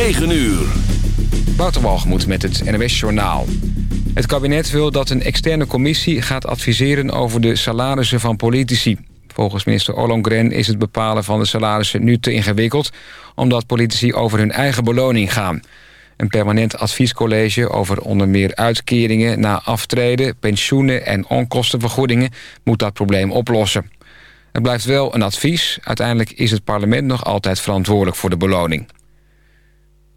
9 uur. Wouter met het NWS Journaal. Het kabinet wil dat een externe commissie gaat adviseren over de salarissen van politici. Volgens minister Ollongren is het bepalen van de salarissen nu te ingewikkeld... omdat politici over hun eigen beloning gaan. Een permanent adviescollege over onder meer uitkeringen na aftreden... pensioenen en onkostenvergoedingen moet dat probleem oplossen. Het blijft wel een advies. Uiteindelijk is het parlement nog altijd verantwoordelijk voor de beloning.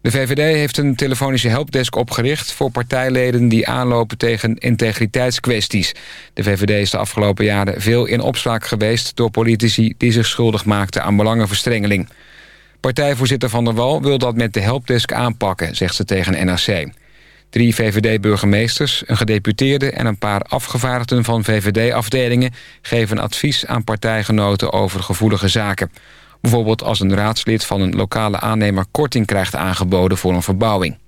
De VVD heeft een telefonische helpdesk opgericht... voor partijleden die aanlopen tegen integriteitskwesties. De VVD is de afgelopen jaren veel in opspraak geweest... door politici die zich schuldig maakten aan belangenverstrengeling. Partijvoorzitter Van der Wal wil dat met de helpdesk aanpakken... zegt ze tegen NRC. Drie VVD-burgemeesters, een gedeputeerde... en een paar afgevaardigden van VVD-afdelingen... geven advies aan partijgenoten over gevoelige zaken... Bijvoorbeeld als een raadslid van een lokale aannemer korting krijgt aangeboden voor een verbouwing.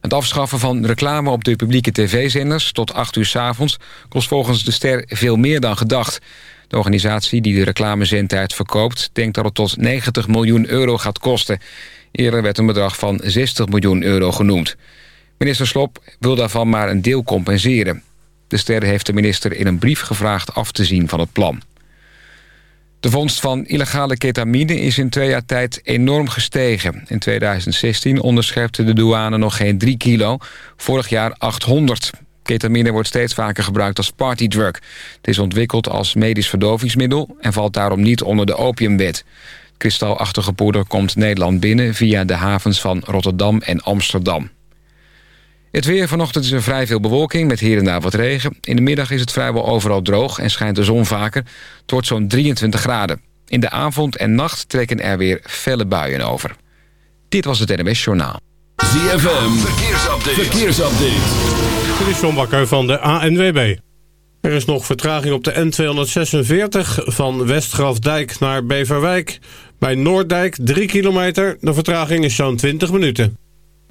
Het afschaffen van reclame op de publieke tv-zenders tot 8 uur s avonds kost volgens de ster veel meer dan gedacht. De organisatie die de reclamezendtijd verkoopt... denkt dat het tot 90 miljoen euro gaat kosten. Eerder werd een bedrag van 60 miljoen euro genoemd. Minister Slop wil daarvan maar een deel compenseren. De ster heeft de minister in een brief gevraagd af te zien van het plan. De vondst van illegale ketamine is in twee jaar tijd enorm gestegen. In 2016 onderscherpte de douane nog geen 3 kilo, vorig jaar 800. Ketamine wordt steeds vaker gebruikt als partydrug. Het is ontwikkeld als medisch verdovingsmiddel... en valt daarom niet onder de opiumwet. Kristalachtige poeder komt Nederland binnen... via de havens van Rotterdam en Amsterdam. Het weer vanochtend is er vrij veel bewolking met hier en daar wat regen. In de middag is het vrijwel overal droog en schijnt de zon vaker. Wordt zo'n 23 graden. In de avond en nacht trekken er weer felle buien over. Dit was het NMS Journaal. ZFM, verkeersupdate. verkeersupdate. Dit is John Bakker van de ANWB. Er is nog vertraging op de N246 van Westgrafdijk naar Beverwijk. Bij Noorddijk 3 kilometer. De vertraging is zo'n 20 minuten.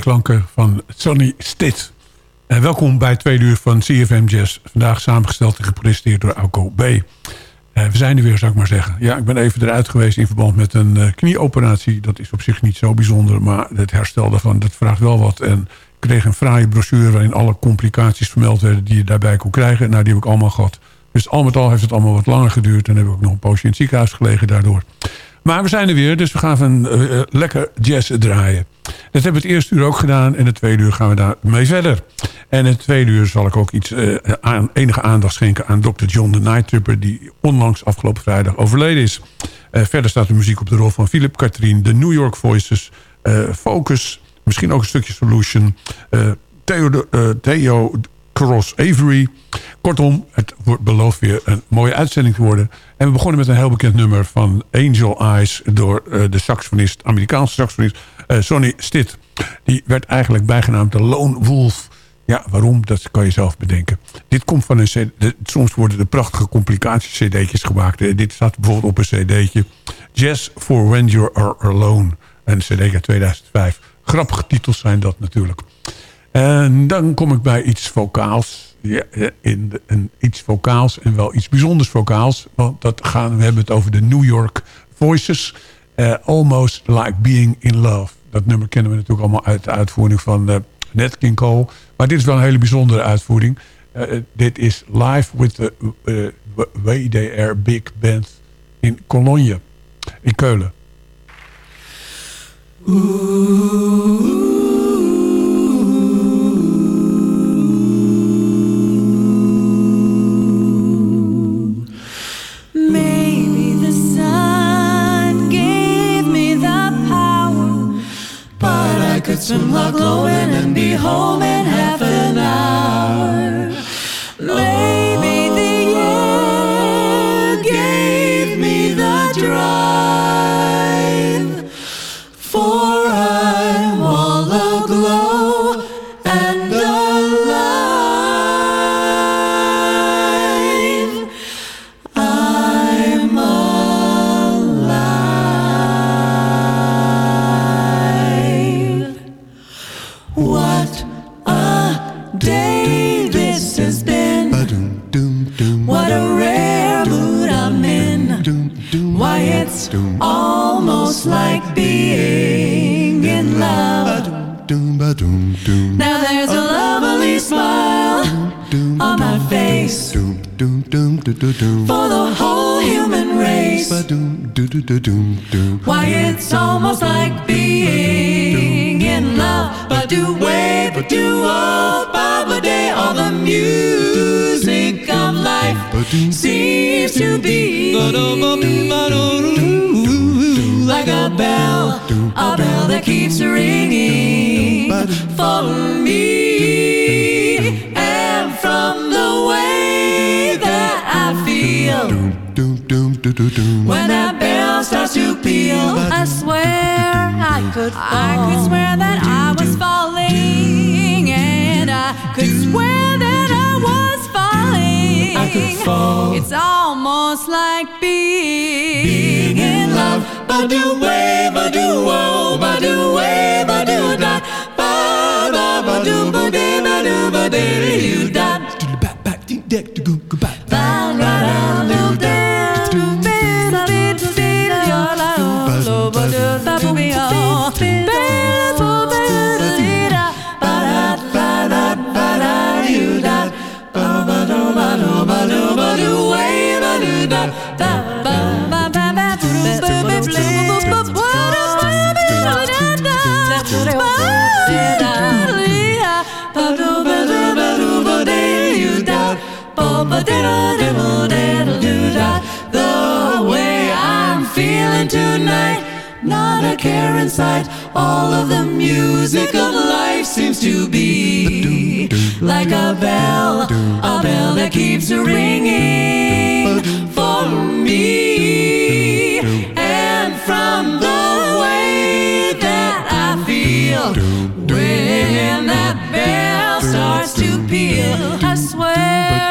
Klanken van Sonny Stitt. En welkom bij twee uur van CFM Jazz. Vandaag samengesteld en gepresenteerd door Alco B. Uh, we zijn er weer, zou ik maar zeggen. Ja, ik ben even eruit geweest in verband met een uh, knieoperatie. Dat is op zich niet zo bijzonder, maar het herstel daarvan, dat vraagt wel wat. En ik kreeg een fraaie brochure waarin alle complicaties vermeld werden die je daarbij kon krijgen. Nou, die heb ik allemaal gehad. Dus al met al heeft het allemaal wat langer geduurd. En heb ik ook nog een poosje in het ziekenhuis gelegen daardoor. Maar we zijn er weer, dus we gaan een uh, lekker jazz draaien. Dat hebben we het eerste uur ook gedaan. En het tweede uur gaan we daar mee verder. En het tweede uur zal ik ook iets, uh, aan, enige aandacht schenken aan Dr. John de Night Tripper... die onlangs afgelopen vrijdag overleden is. Verder staat de muziek op de rol van Philip Katrien... de New York Voices, Focus, misschien ook een stukje Solution... Theo, Theo Cross Avery. Kortom, het wordt beloofd weer een mooie uitzending te worden. En we begonnen met een heel bekend nummer van Angel Eyes... door uh, de saxofonist, Amerikaanse saxofonist uh, Sonny Stitt. Die werd eigenlijk bijgenaamd de Lone Wolf. Ja, waarom? Dat kan je zelf bedenken. Dit komt van een cd. Soms worden er prachtige complicaties-cd'tjes gemaakt. Uh, dit staat bijvoorbeeld op een cd'tje. Jazz for When You're Alone. Een cd uit 2005. Grappige titels zijn dat natuurlijk. En dan kom ik bij iets vocaals. Ja, in iets vocaals en wel iets bijzonders vocaals. Want dat gaan, we hebben het over de New York Voices. Uh, Almost Like Being in Love. Dat nummer kennen we natuurlijk allemaal uit de uitvoering van uh, Nat King Cole. Maar dit is wel een hele bijzondere uitvoering. Uh, dit is live with the Are Big Band in Cologne. In Keulen. Keeps ringing for me. And from the way that I feel when that bell starts to peal, I swear I could fall. I could swear that I was falling, and I could swear that I was falling. I could fall. It's almost like being, being in love. Ba do way, ba do wo, ba do way, ba do da, ba ba ba do ba de ba do ba de you da. Back back deck to go go back. The way I'm feeling tonight, not a care in sight. All of the music of life seems to be like a bell, a bell that keeps ringing for me. And from the way that I feel when that bell starts to peal. I swear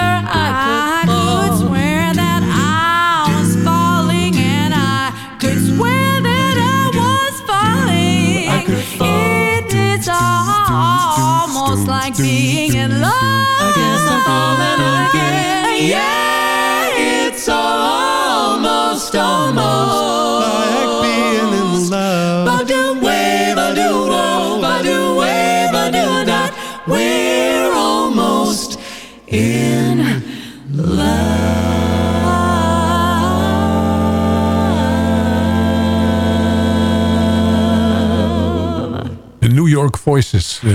New York Voices. Eh,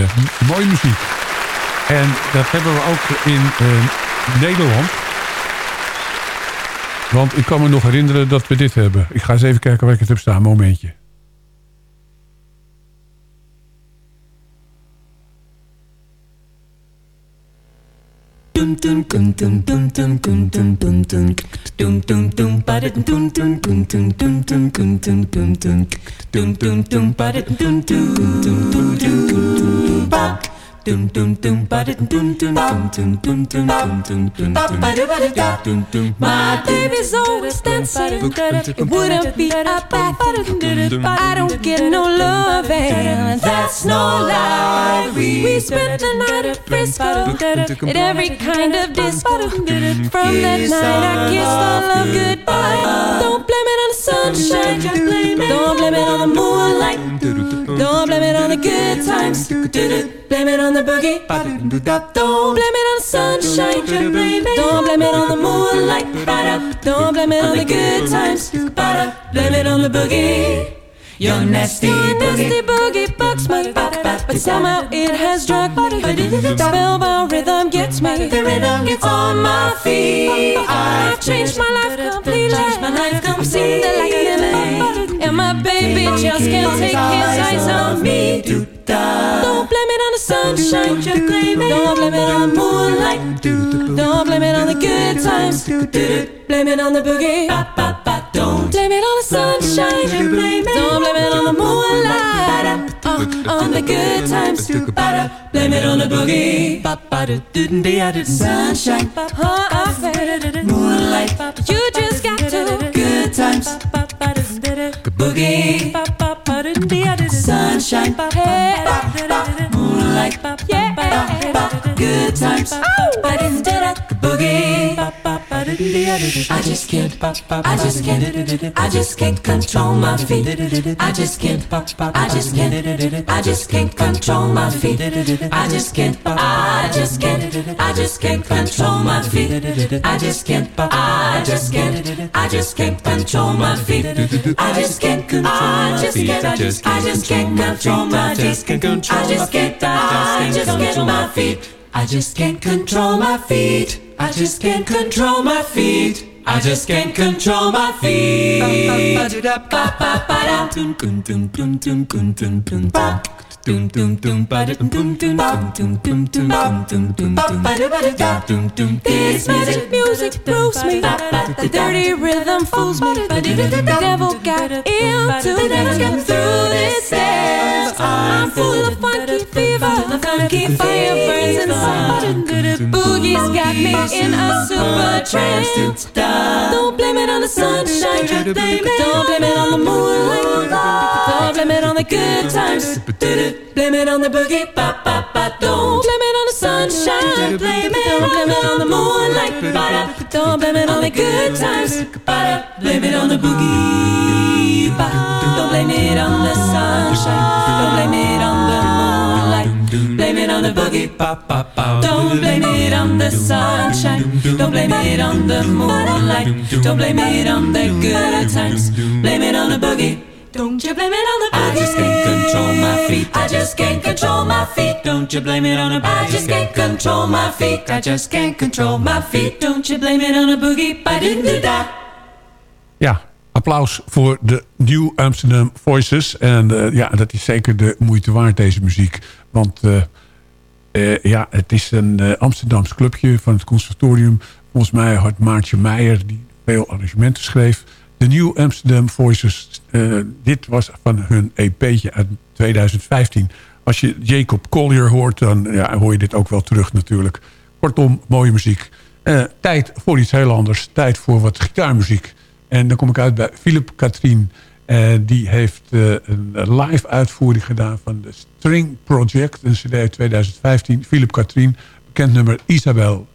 mooie muziek. En dat hebben we ook in eh, Nederland. Want ik kan me nog herinneren dat we dit hebben. Ik ga eens even kijken waar ik het heb staan. Momentje. Bye. My baby's always dancing. It wouldn't be a bad I don't get no love, that's no lie. We spent the night at Frisco at every kind of disco. From that night, I kissed my love goodbye. Don't blame it on the sunshine. Don't blame it on the moonlight. Don't blame it on the good times. Blame it on the boogie. Don't blame it on the sunshine. Don't blame it on the moonlight. Don't blame it on the good times. Blame it on the boogie. Your nasty nasty boogie bugs me, but somehow it has drugged me. The spellbound rhythm gets me. The rhythm gets on my feet. I've changed my life completely. My life completely. Seen the lightning, and my baby just can't take his eyes on me. Don't blame it on the sunshine. Don't blame it on the moonlight. Don't blame it on the good times. Blame it on the boogie. Don't blame it on the sunshine. Don't blame it on the moonlight. Uh, on the good times. Blame it on the boogie. Sunshine. Uh, moonlight. Boogie. Sunshine. Hey. Moonlight. Yeah. Good times. I just can't, I just can't, I just can't control my feet. I just can't, I just can't, I just can't control my feet. I just can't, I just can't, I just can't control my feet. I just can't, I just can't, I just can't control my feet. I just can't control. I just can't, I just can't control my feet. I just can't, I just can't, I just can't my feet. I just can't control my feet. I just can't control my feet. I just can't control my feet. This magic music moves me. The dirty rhythm fools me. The devil got into me. Through this dance, I'm full of funky fever. Funky fire burns inside. Boogie's got me in a super trance. Don't blame it on the sunshine. Don't blame it on the moonlight. Blame it on the good times. Blame it on the boogie. Don't blame it on the sunshine. Blame it, blame it on the moonlight. Ba. Don't blame it on the good times. Blame it on the boogie. Don't blame it on the sunshine. Don't blame it on the moonlight. Blame it on the boogie. Don't blame it on the sunshine. Don't blame it on the moonlight. Don't blame it on the good times. Blame it on the boogie. Don't you blame it on the boogie. I just can't control my feet. I just can't control my feet. Don't you blame it on a boogie. I just can't control my feet. I just can't control my feet. Don't you blame it on a boogie. Ba. Ja, applaus voor de New Amsterdam Voices. En eh, ja, dat is zeker de moeite waard, deze muziek. Want eh, eh, ja, het is een eh, Amsterdams clubje van het conservatorium. Volgens mij had Maartje Meijer, die veel arrangementen schreef. De New Amsterdam Voices. eh, dit was van hun EP'tje uit 2015. als je Jacob Collier hoort, dan ja, hoor je dit ook wel terug natuurlijk. Kortom, mooie muziek. Eh, tijd voor iets heel anders. Tijd voor wat gitaarmuziek. En dan kom ik uit bij Philip Katrien. Uh, die heeft een live uitvoering gedaan van de String Project. Een cd uit 2015. Philip Katrien, bekend nummer Isabel.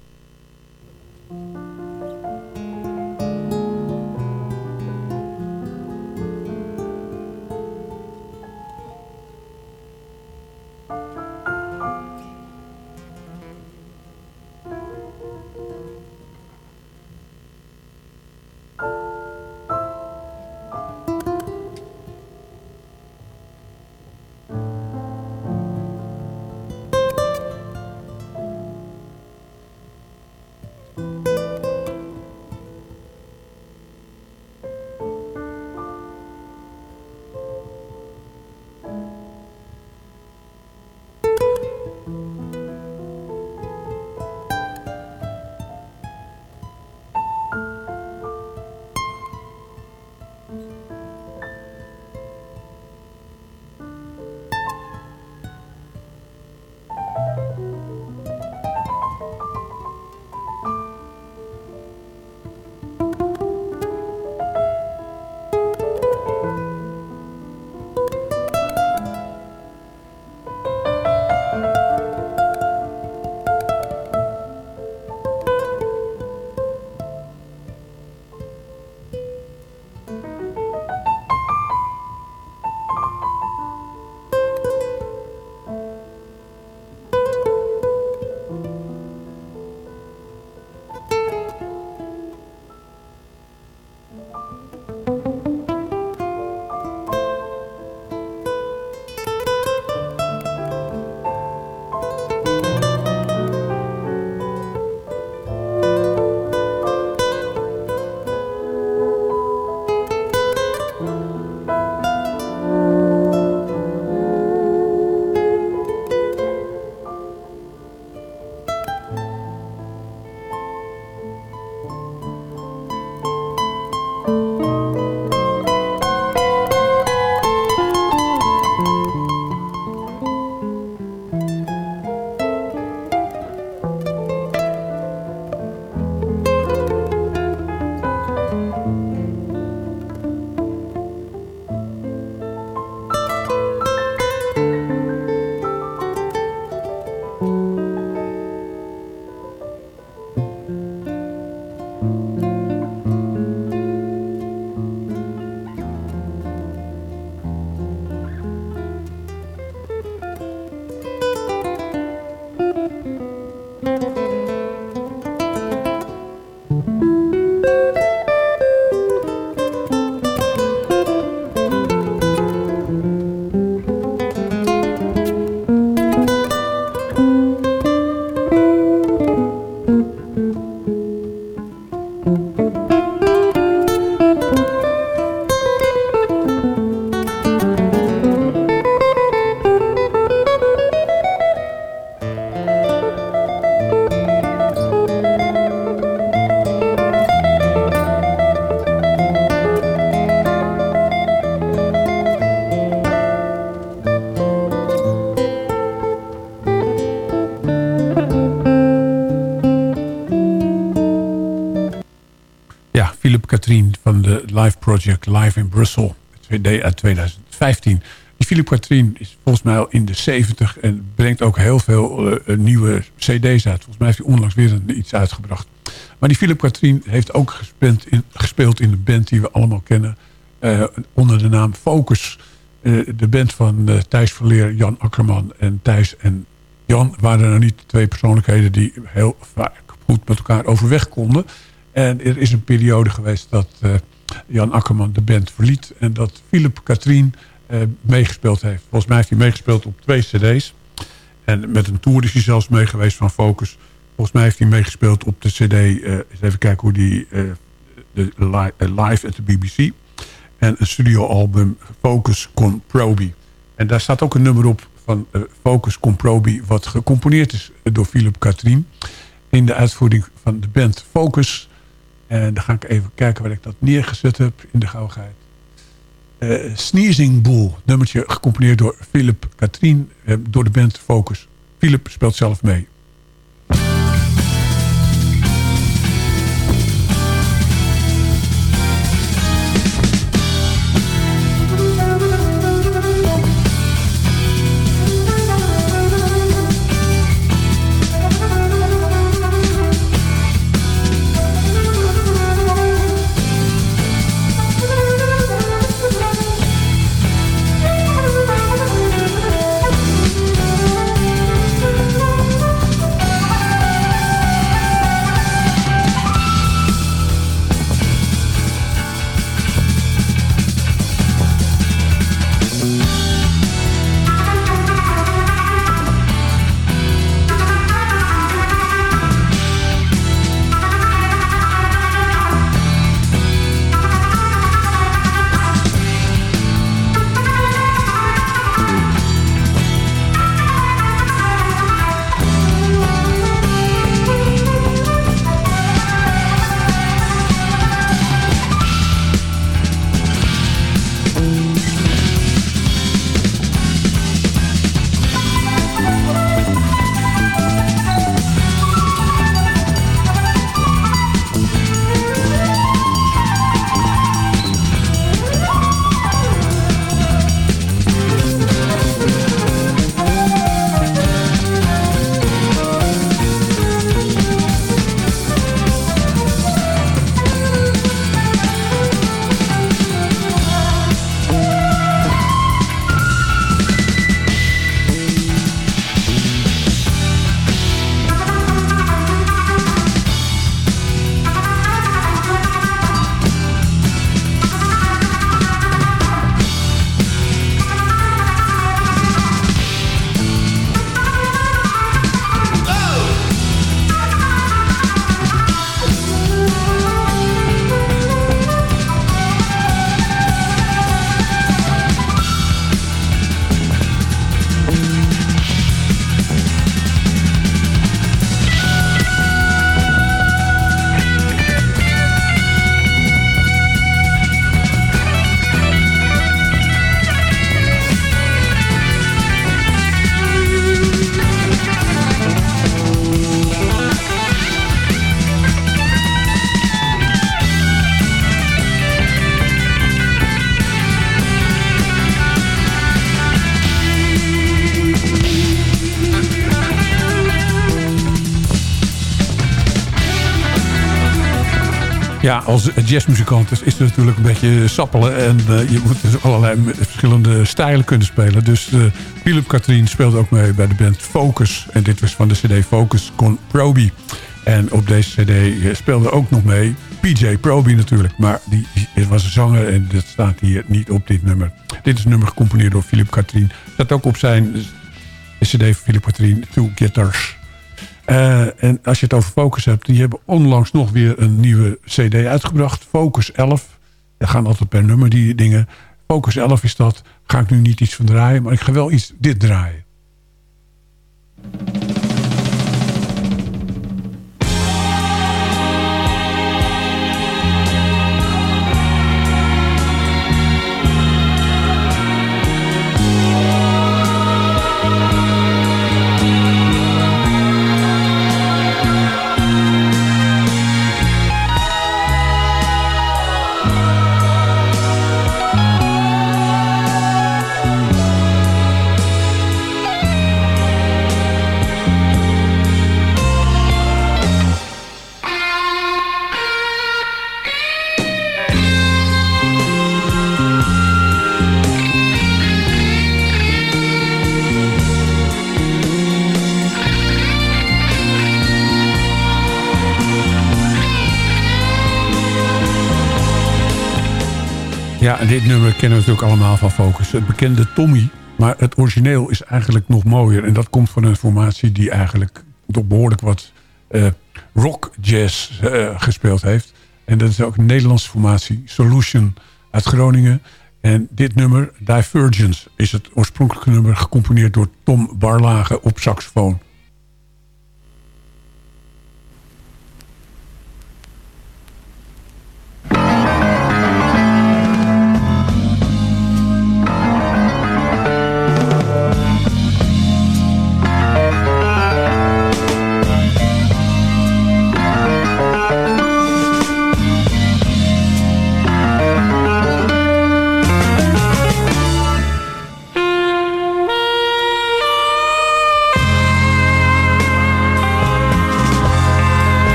Project Live in Brussel. CD uit 2015. Die Philippe Quatrien is volgens mij al in de 70 en brengt ook heel veel uh, nieuwe cd's uit. Volgens mij heeft hij onlangs weer iets uitgebracht. Maar die Philippe Quatrien heeft ook gespeeld in, gespeeld in de band die we allemaal kennen. Uh, onder de naam Focus. De band van Thijs Verleer, Jan Akkerman en Thijs en Jan waren er niet twee persoonlijkheden die heel vaak goed met elkaar overweg konden. En er is een periode geweest dat Jan Akkerman de band verliet. En dat Philip Katrien eh, meegespeeld heeft. Volgens mij heeft hij meegespeeld op twee cd's. En met een tour is hij zelfs mee geweest van Focus. Volgens mij heeft hij meegespeeld op de cd. Uh, eens even kijken hoe die... Uh, de live at the BBC. En een studioalbum Focus Con Proby. En daar staat ook een nummer op van Focus Con Proby... wat gecomponeerd is door Philip Katrien. In de uitvoering van de band Focus... En dan ga ik even kijken waar ik dat neergezet heb in de gauwigheid. uh, Sneezing Bull. Nummertje gecomponeerd door Philip Katrien. Uh, door de band Focus. Philip speelt zelf mee. Als jazzmuzikant is, is het natuurlijk een beetje sappelen. En uh, je moet dus allerlei verschillende stijlen kunnen spelen. Dus uh, Philip Katrien speelde ook mee bij de band Focus. En dit was van de cd Focus Con Proby. En op deze cd speelde ook nog mee PJ Proby natuurlijk. Maar die, die was een zanger en dat staat hier niet op dit nummer. Dit is een nummer gecomponeerd door Philip Katrien. Dat ook op zijn cd van Philip Katrien, Two Guitars. Uh, en als je het over Focus hebt... die hebben onlangs nog weer een nieuwe cd uitgebracht. Focus 11. Er gaan altijd per nummer die dingen. Focus 11 is dat. Ga ik nu niet iets van draaien. Maar ik ga wel iets dit draaien. Kennen we natuurlijk allemaal van Focus. Het bekende Tommy. Maar het origineel is eigenlijk nog mooier. En dat komt van een formatie die eigenlijk toch behoorlijk wat uh, rock jazz uh, gespeeld heeft. En dat is ook een Nederlandse formatie. Solution uit Groningen. En dit nummer, Divergence, is het oorspronkelijke nummer... gecomponeerd door Tom Barlage op saxofoon.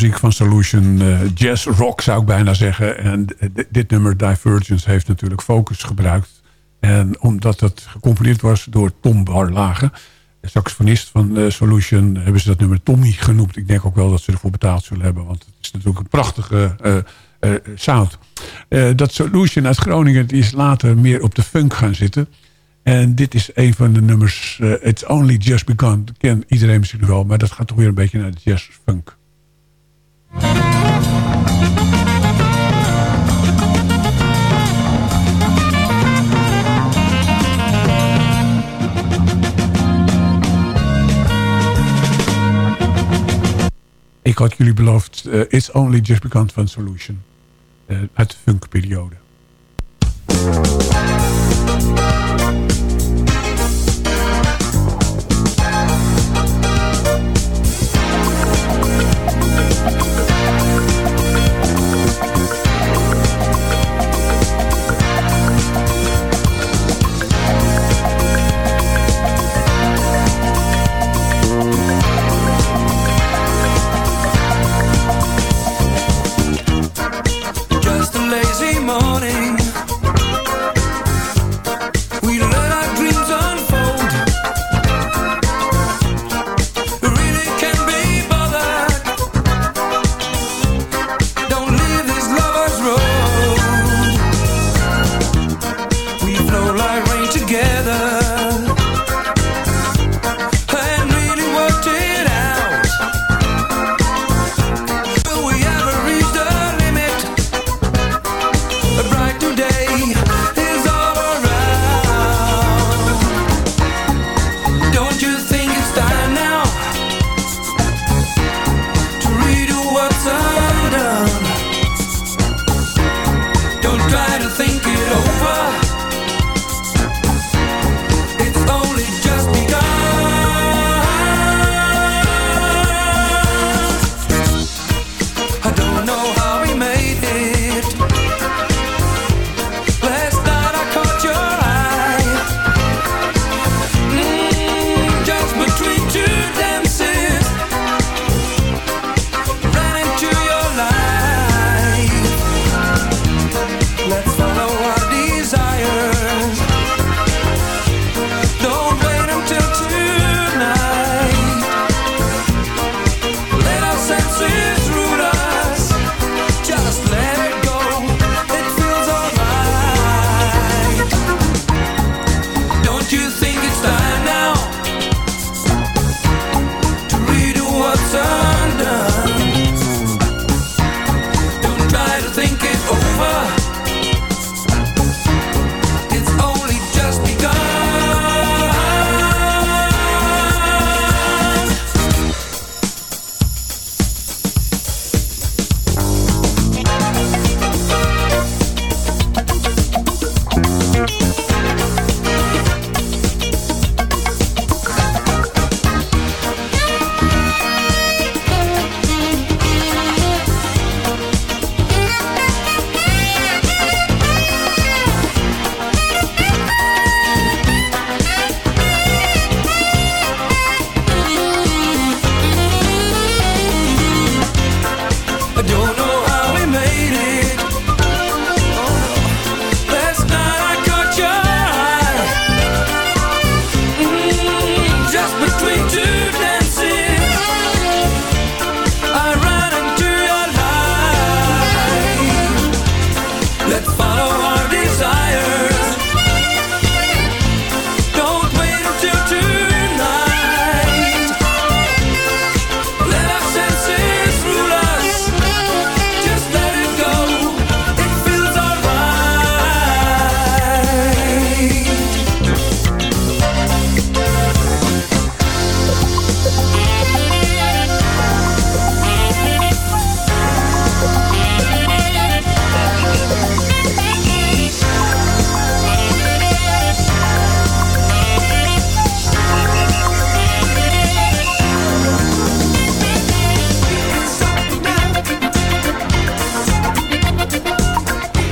Muziek van Solution. eh, jazz rock zou ik bijna zeggen. En di- dit nummer Divergence heeft natuurlijk Focus gebruikt. En omdat het gecomponeerd was door Tom Barlage... de saxofonist van eh, Solution... hebben ze dat nummer Tommy genoemd. Ik denk ook wel dat ze ervoor betaald zullen hebben. Want het is natuurlijk een prachtige eh, sound. Dat Solution uit Groningen die is later meer op de funk gaan zitten... En dit is een van de nummers, It's Only Just Begun. Dat kent iedereen misschien wel, maar dat gaat toch weer een beetje naar de jazz-funk. Ik had jullie beloofd, eh, It's Only Just Begun van Solution. eh, uit de funkperiode.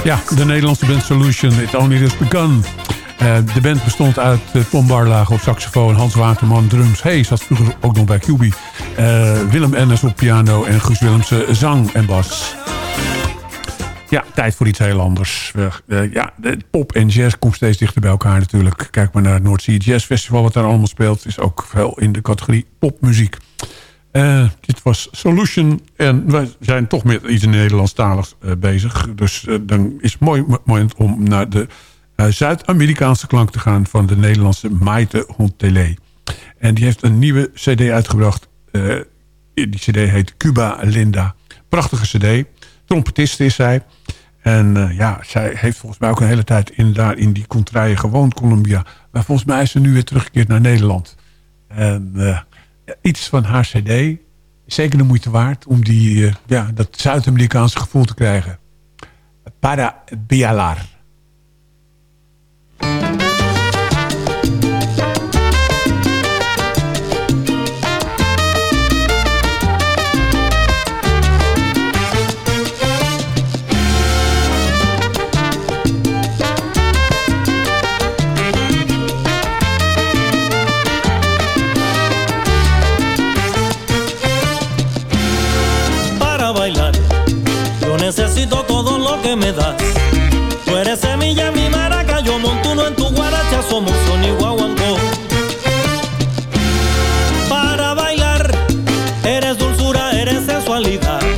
Ja, de Nederlandse band Solution, It Only Just Begun. Eh, de band bestond uit eh, Tom Barlage op saxofoon, Hans Waterman drums. Hey, zat vroeger ook nog bij QB. Uh, Willem Ennis op piano en Guus Willemsen zang en bas. Ja, tijd voor iets heel anders. Uh, ja, pop en jazz komt steeds dichter bij elkaar natuurlijk. Kijk maar naar het Sea Jazz Festival wat daar allemaal speelt. is ook veel in de categorie popmuziek. Uh, dit was Solution. En wij zijn toch met iets Nederlandstaligs uh, bezig. Dus uh, dan is het mooi moment om naar de Zuid-Amerikaanse klank te gaan... van de Nederlandse Maite Hontelé. En die heeft een nieuwe cd uitgebracht. die cd heet Cuba Linda. Prachtige cd. Trompetist is zij. En ja, zij heeft volgens mij ook een hele tijd in, daar in die contraille gewoond, Colombia. Maar volgens mij is ze nu weer teruggekeerd naar Nederland. En iets van haar cd. Zeker de moeite waard om die, uh, ja, dat Zuid-Amerikaanse gevoel te krijgen. Para Bialar. Tú eres semilla, mi maraca, yo montuno en tu guaracha, somos son y guaguancó. Para bailar, eres dulzura, eres sensualidad.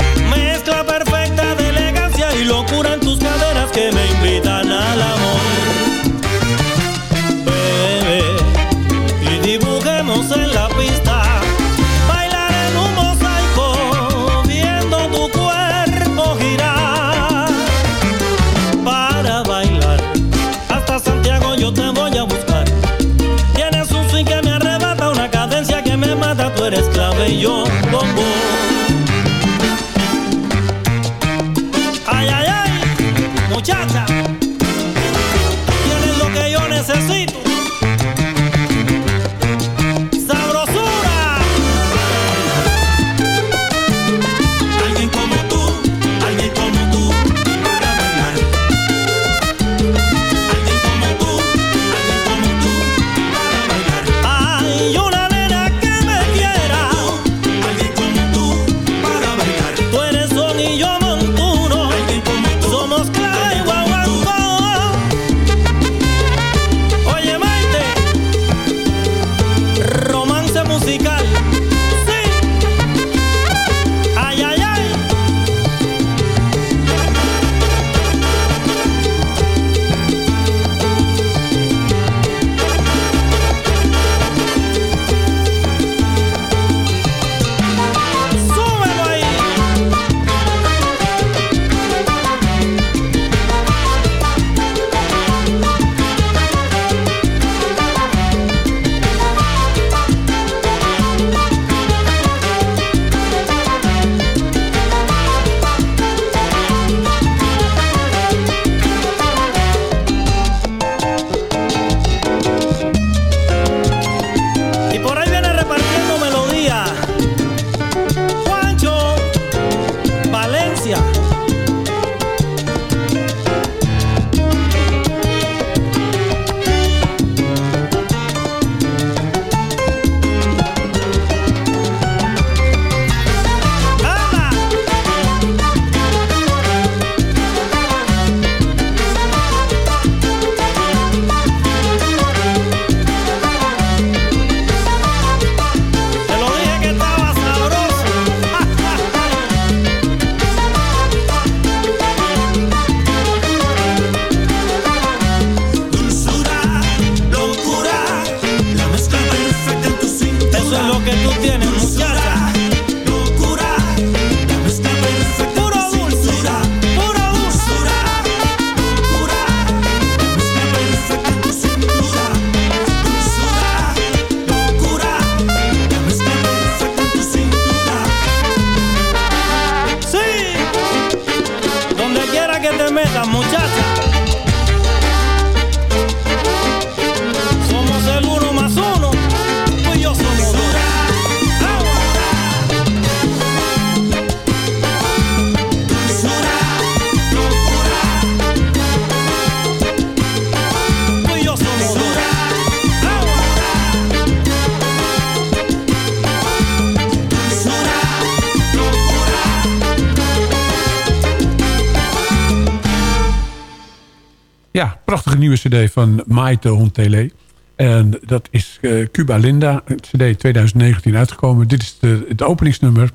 Nieuwe cd van Maite Hontele. En dat is uh, Cuba Linda, cd 2019 uitgekomen. Dit is de, het openingsnummer.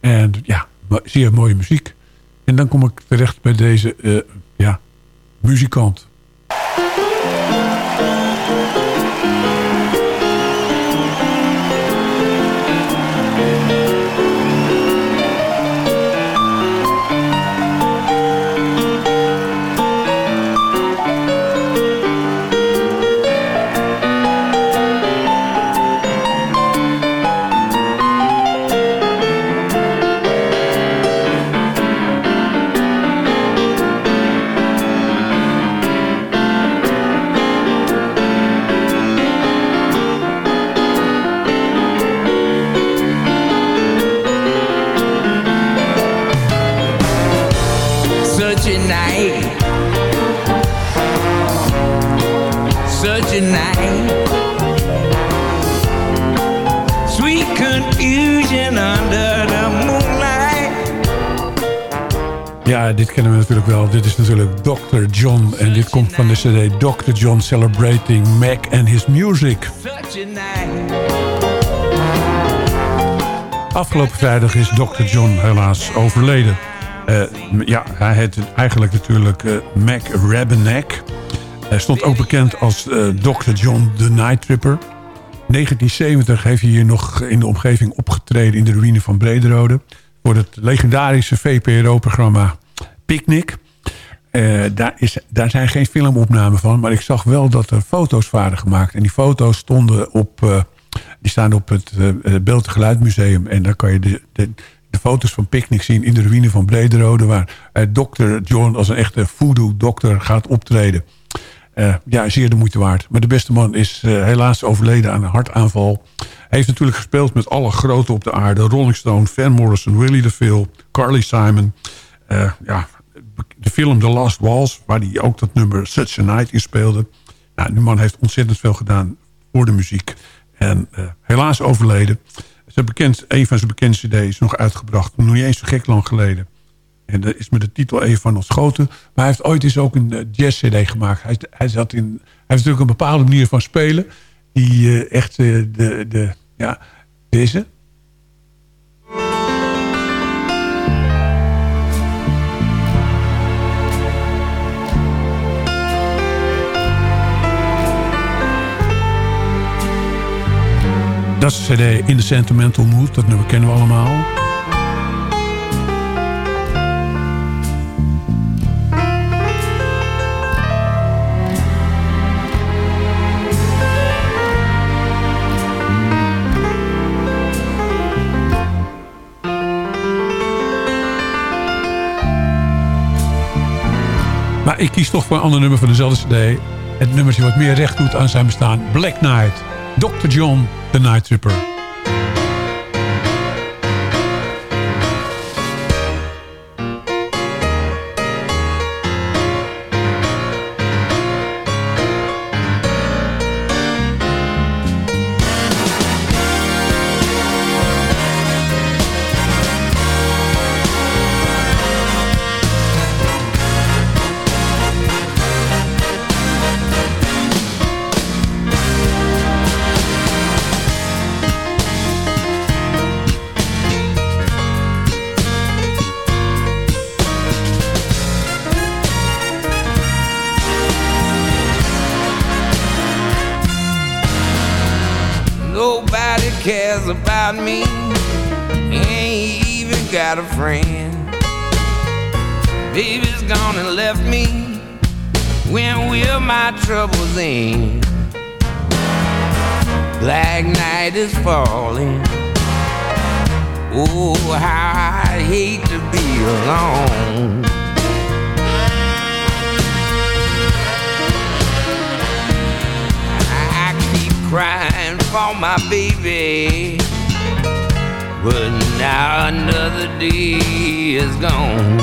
En ja, zeer mooie muziek. En dan kom ik terecht bij deze uh, ja, muzikant. Dit kennen we natuurlijk wel. Dit is natuurlijk Dr. John. En dit komt van de cd Dr. John Celebrating Mac and His Music. Afgelopen vrijdag is Dr. John helaas overleden. Uh, ja, hij heette eigenlijk natuurlijk uh, Mac Rabenack. Hij stond ook bekend als uh, Dr. John the Night Tripper. 1970 heeft hij hier nog in de omgeving opgetreden in de ruïne van Brederode. Voor het legendarische VPRO-programma Picnic. Uh, daar, is, daar zijn geen filmopnamen van. Maar ik zag wel dat er foto's waren gemaakt. En die foto's stonden op, uh, die staan op het uh, Beeld- en Geluidmuseum. En daar kan je de, de, de, foto's van Picnic zien in de ruïne van Brederode. Waar dokter John als een echte voodoo-dokter gaat optreden. ja, zeer de moeite waard. Maar de beste man is helaas overleden aan een hartaanval. Hij heeft natuurlijk gespeeld met alle grote op de aarde. Rolling Stone, Van Morrison, Willie DeVille, Carly Simon. ja, de film The Last Walls, waar hij ook dat nummer Such a Night in speelde. Nou, die man heeft ontzettend veel gedaan voor de muziek. En uh, helaas overleden. Zijn bekend, een van zijn bekendste cd's is nog uitgebracht. Nog niet eens zo gek lang geleden. En dat is met de titel even van ontschoten. Maar hij heeft ooit eens ook een uh, jazz-cd gemaakt. Hij, hij, zat in, hij heeft natuurlijk een bepaalde manier van spelen. Die uh, echt de, de, ja, deze... Dat is de cd In the Sentimental Mood. Dat nummer kennen we allemaal. Maar ik kies toch voor een ander nummer van dezelfde cd. Het nummertje wat meer recht doet aan zijn bestaan. Black Knight. Dr. John, The Night Tripper. about me. he Ain't even got a friend. Baby's gone and left me. When will my troubles end? Black night is falling. Oh, how I hate to be alone. crying for my baby. But now another day is gone.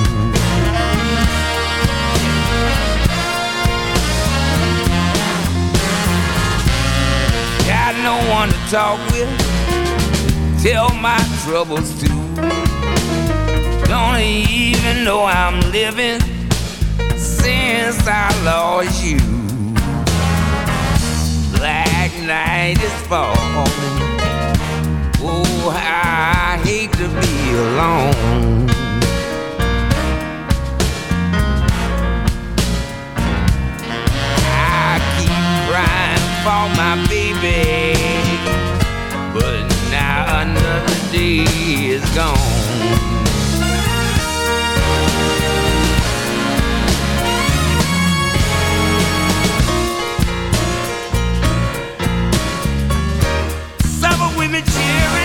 Got no one to talk with, tell my troubles to. Don't even know I'm living since I lost you. Black night is falling. Oh, I hate to be alone. I keep crying for my baby, but now another day is gone. here.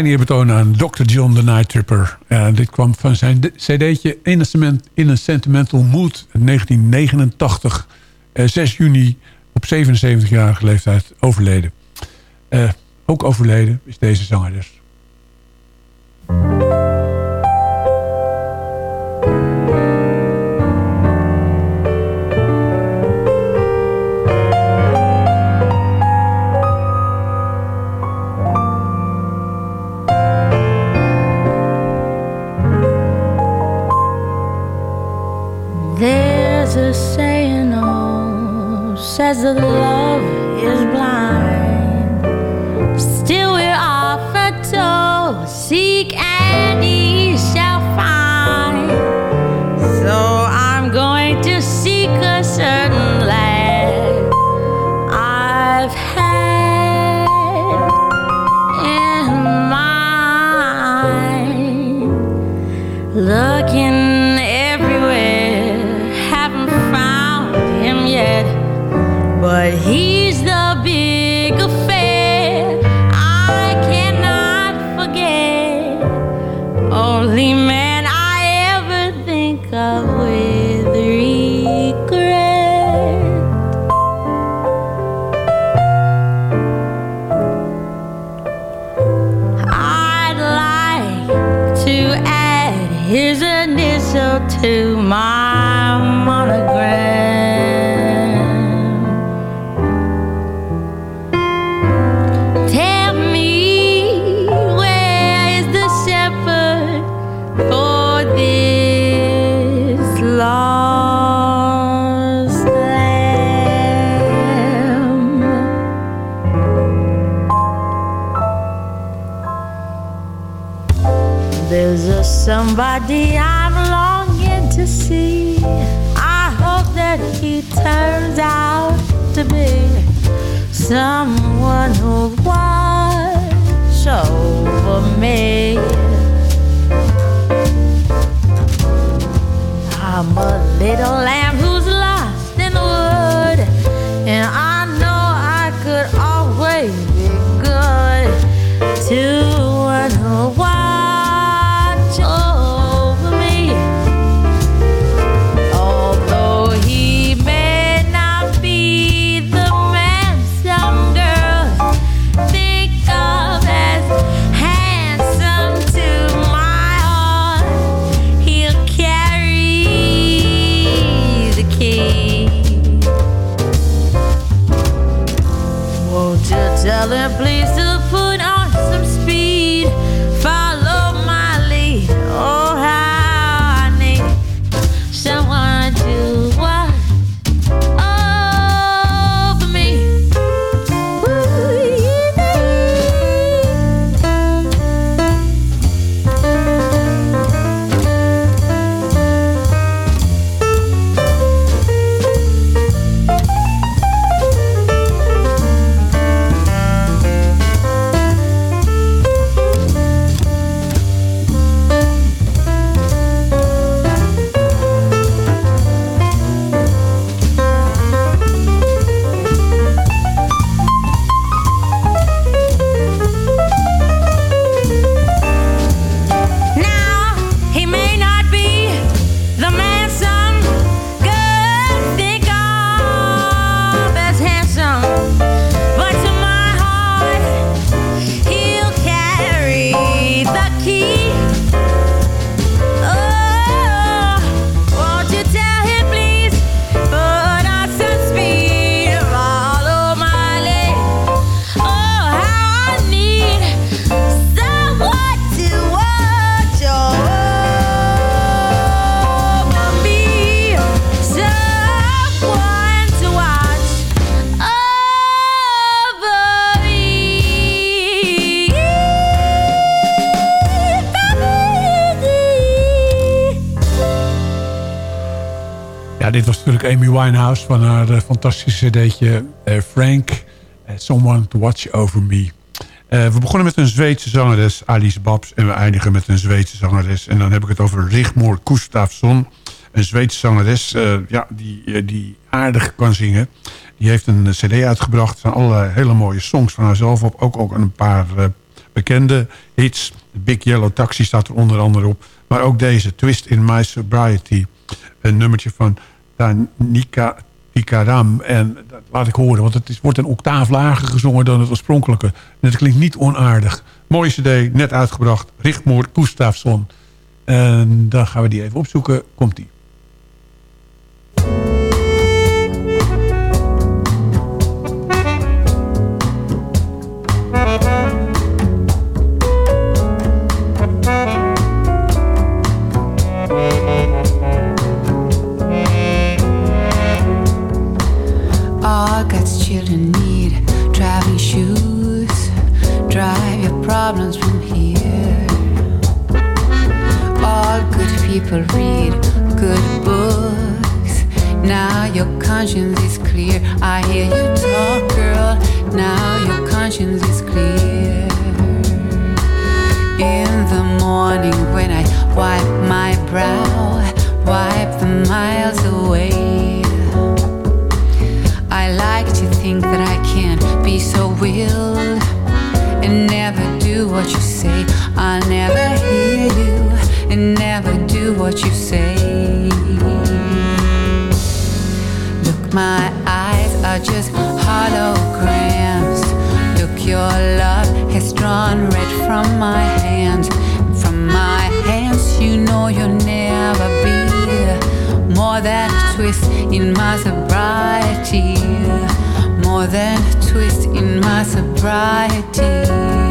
klein betonen aan Dr. John the Night Tripper. Eh, dit kwam van zijn cd'tje In a Sentimental Mood 1989. 6 eh, juni op 77-jarige leeftijd overleden. Eh, ook overleden is deze zanger dus. as the light. I hope that he turns out to be someone who'll watch over me. I'm a little lamb Amy Winehouse van haar eh, fantastische cd'tje eh, Frank. eh, Someone to Watch Over Me. We begonnen met een Zweedse zangeres, Alice Babs. En we eindigen met een Zweedse zangeres. En dan heb ik het over Rigmor Gustafsson. Een Zweedse zangeres ja, die, die aardig kan zingen. Die heeft een cd uitgebracht. Er staan allerlei hele mooie songs van haarzelf op. Ook, ook een paar bekende hits. Big Yellow Taxi staat er onder andere op. Maar ook deze, Twist in My Sobriety. Een nummertje van Danica Tikaram. En dat laat ik horen, want het is, wordt een octaaf lager gezongen dan het oorspronkelijke. En het klinkt niet onaardig. Mooie cd, net uitgebracht. Richtmoor Gustafsson. En dan gaan we die even opzoeken. Komt problems from here. All good people read good books. Now your conscience is clear. I hear you talk, girl. Now your conscience is clear. In the morning when I wipe what you say. I'll never hear you and never do what you say. Look, my eyes are just holograms. Look, your love has drawn red from my hands. From my hands, you know you'll never be more than a twist in my sobriety. More than a twist in my sobriety.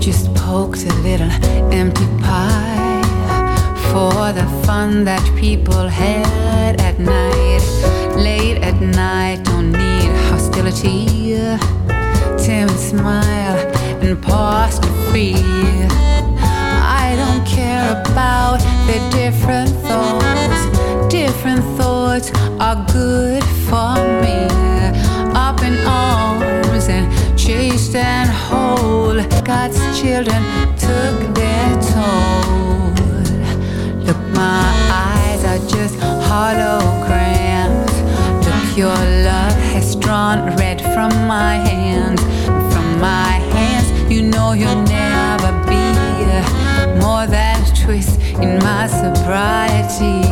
Just poked a little empty pie for the fun that people had at night. Late at night, don't need hostility. Timid smile and free. I don't care about the different thoughts. Different thoughts are good for me. Up and arms and and whole. God's children took their toll. Look, my eyes are just holograms. Look, your love has drawn red from my hands. From my hands, you know you'll never be more than a twist in my sobriety.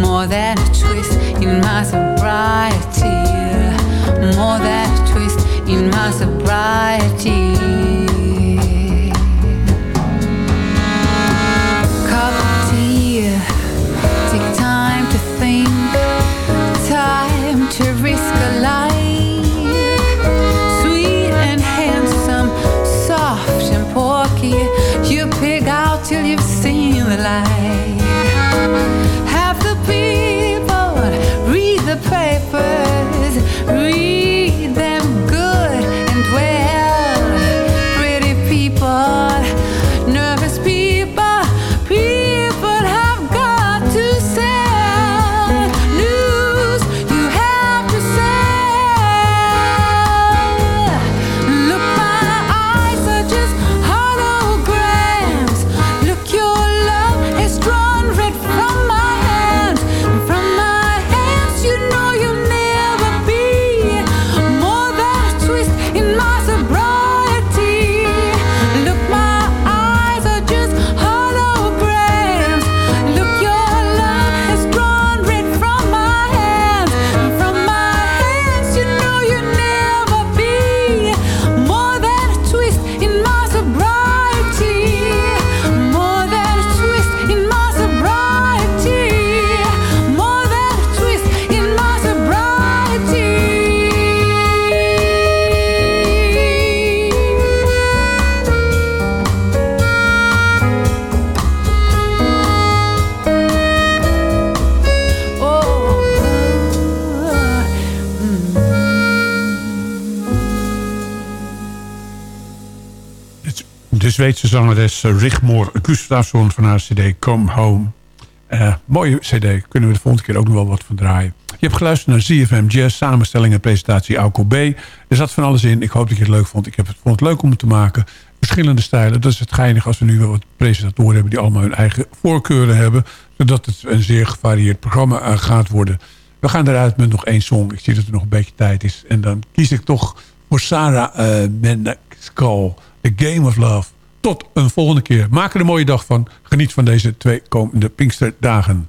More than a twist in my sobriety. More than my sobriety. De Zweedse zangeres Rigmor Gustafsson van haar cd Come Home. Uh, mooie cd, kunnen we de volgende keer ook nog wel wat van draaien. Je hebt geluisterd naar ZFM Jazz, samenstelling en presentatie Alco B. Er zat van alles in, ik hoop dat je het leuk vond. Ik heb het, vond het leuk om het te maken. Verschillende stijlen, dat is het geinig als we nu wel wat presentatoren hebben... die allemaal hun eigen voorkeuren hebben. Zodat het een zeer gevarieerd programma gaat worden. We gaan eruit met nog één song. Ik zie dat er nog een beetje tijd is. En dan kies ik toch voor Sarah uh, Mendakal, The Game of Love. Tot een volgende keer. Maak er een mooie dag van. Geniet van deze twee komende Pinksterdagen.